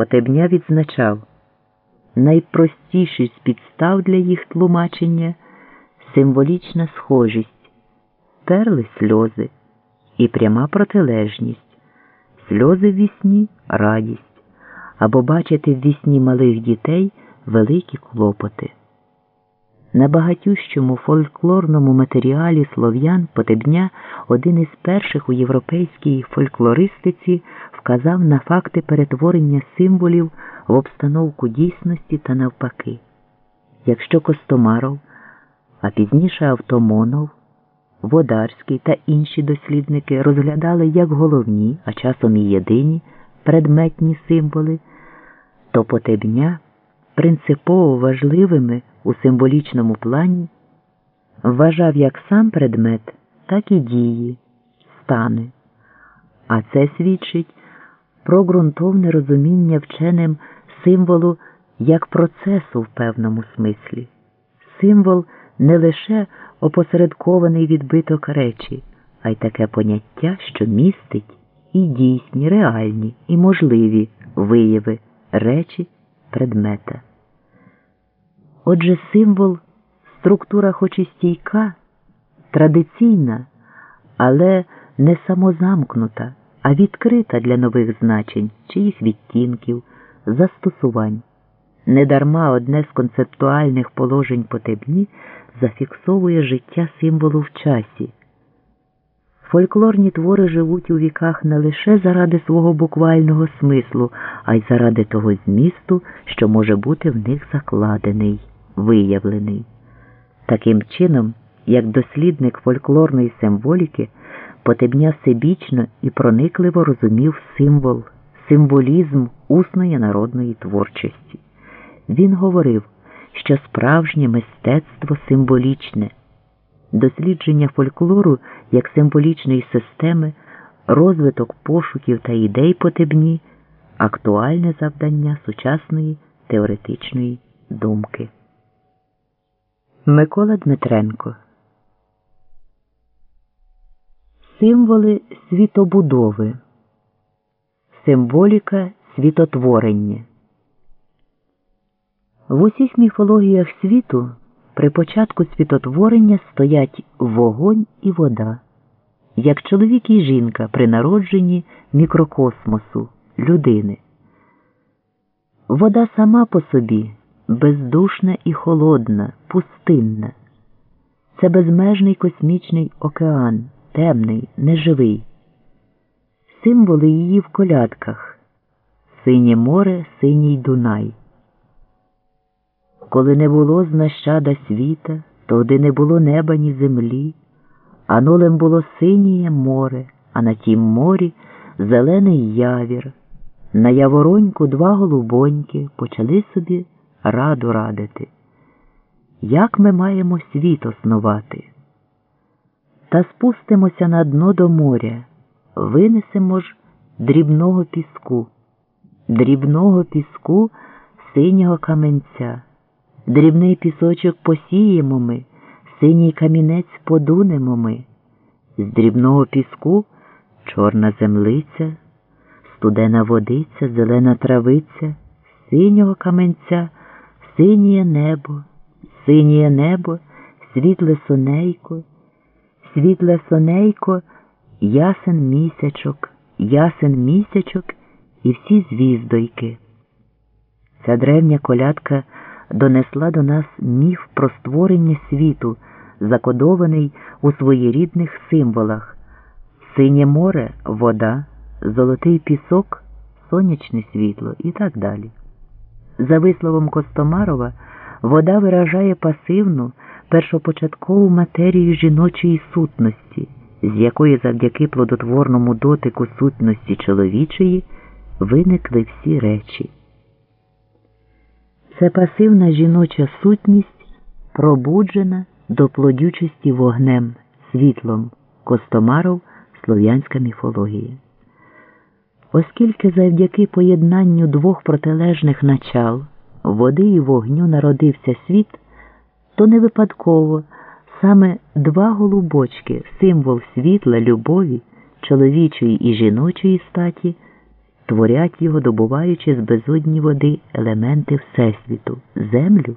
Потебня відзначав найпростіший з підстав для їх тлумачення символічна схожість, перли сльози і пряма протилежність, сльози в вісні радість, або бачити в вісні малих дітей великі клопоти. На багатющому фольклорному матеріалі слов'ян Потебня один із перших у європейській фольклористиці вказав на факти перетворення символів в обстановку дійсності та навпаки. Якщо Костомаров, а пізніше Автомонов, Водарський та інші дослідники розглядали як головні, а часом і єдині предметні символи, то Потебня принципово важливими у символічному плані вважав як сам предмет, так і дії, стани. А це свідчить про ґрунтовне розуміння вченим символу як процесу в певному смислі. Символ не лише опосередкований відбиток речі, а й таке поняття, що містить і дійсні, реальні, і можливі вияви речі предмета. Отже, символ, структура хоч і стійка, традиційна, але не самозамкнута, а відкрита для нових значень, чи їх відтінків, застосувань. Недарма одне з концептуальних положень потебні зафіксовує життя символу в часі. Фольклорні твори живуть у віках не лише заради свого буквального смислу, а й заради того змісту, що може бути в них закладений, виявлений. Таким чином, як дослідник фольклорної символіки, Потебня всебічно і проникливо розумів символ, символізм усної народної творчості. Він говорив, що справжнє мистецтво символічне дослідження фольклору як символічної системи, розвиток пошуків та ідей потебні, актуальне завдання сучасної теоретичної думки. Микола Дмитренко Символи світобудови, символіка світотворення. В усіх міфологіях світу при початку світотворення стоять вогонь і вода, як чоловік і жінка при народженні мікрокосмосу, людини. Вода сама по собі бездушна і холодна, пустинна. Це безмежний космічний океан, темний, неживий. Символи її в колядках Синє море, синій Дунай. Коли не було з нащада світа, тоді не було неба, ні землі, а нолем було синє море, а на тім морі зелений явір. На явороньку два голубоньки почали собі раду радити. Як ми маємо світ основати? Та спустимося на дно до моря, винесемо ж дрібного піску, дрібного піску синього каменця. Дрібний пісочок посіємо ми, синій камінець подунемо ми, з дрібного піску чорна землиця, студена водиця, зелена травиця, синього каменця, синє небо, синє небо, світле сонейко, світле сонейко, ясен місячок, ясен місячок і всі звіздойки. Ця древня колядка донесла до нас міф про створення світу, закодований у своєрідних символах синє море вода, золотий пісок, сонячне світло і так далі. За висловом Костомарова, вода виражає пасивну, першопочаткову матерію жіночої сутності, з якої завдяки плодотворному дотику сутності чоловічої виникли всі речі. Це пасивна жіноча сутність, пробуджена до плодючості вогнем, світлом, Костомаров, слов'янська міфологія. Оскільки завдяки поєднанню двох протилежних начал води і вогню народився світ, то не випадково саме два голубочки, символ світла, любові, чоловічої і жіночої статі, творять його, добуваючи з безодні води елементи Всесвіту, землю